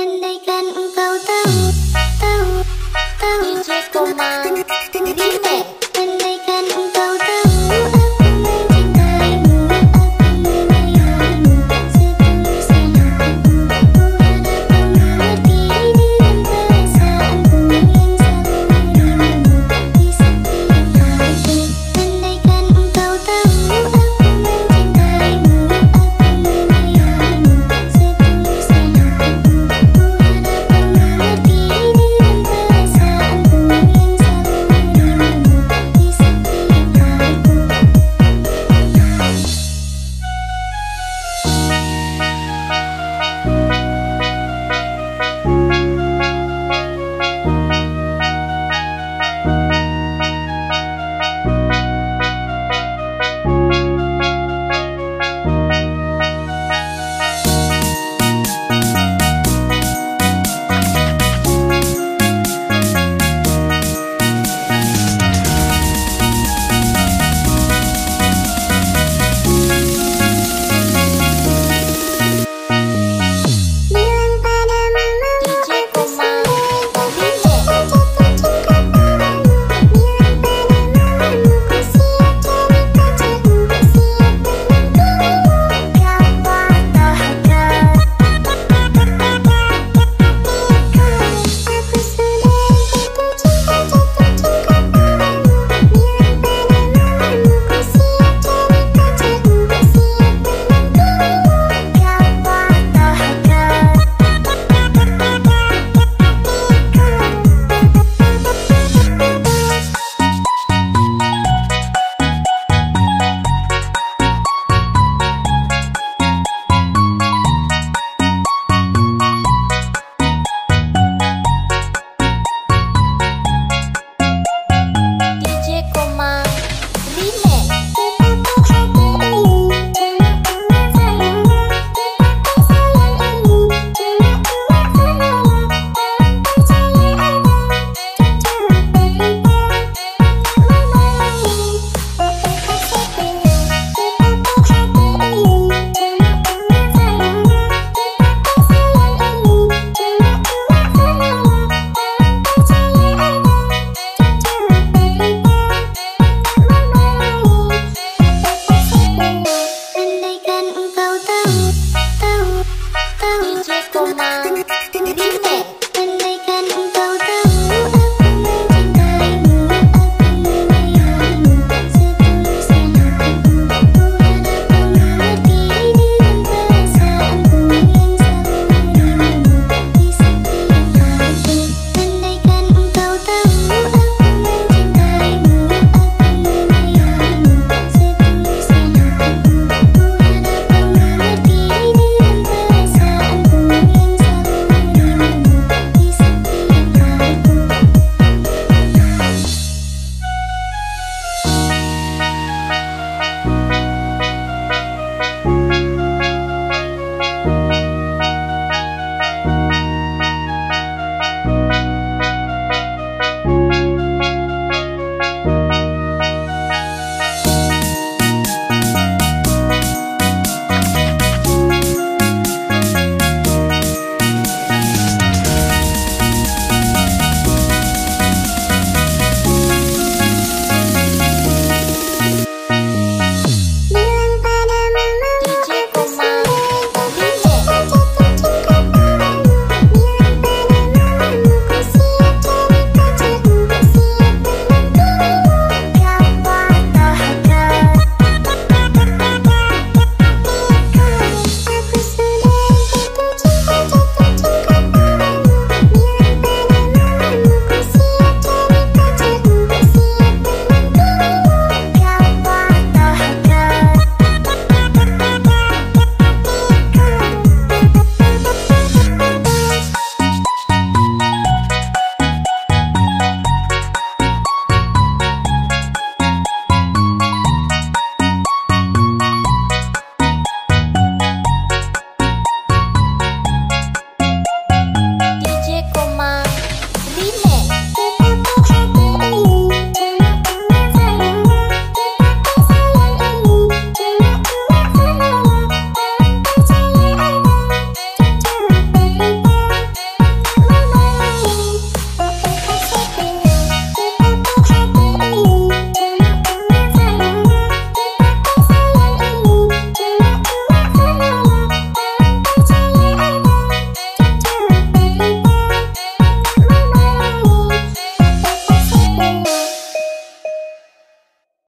Andaikan engkau tahu, tahu, tahu tahu, tahu, tahu, Remix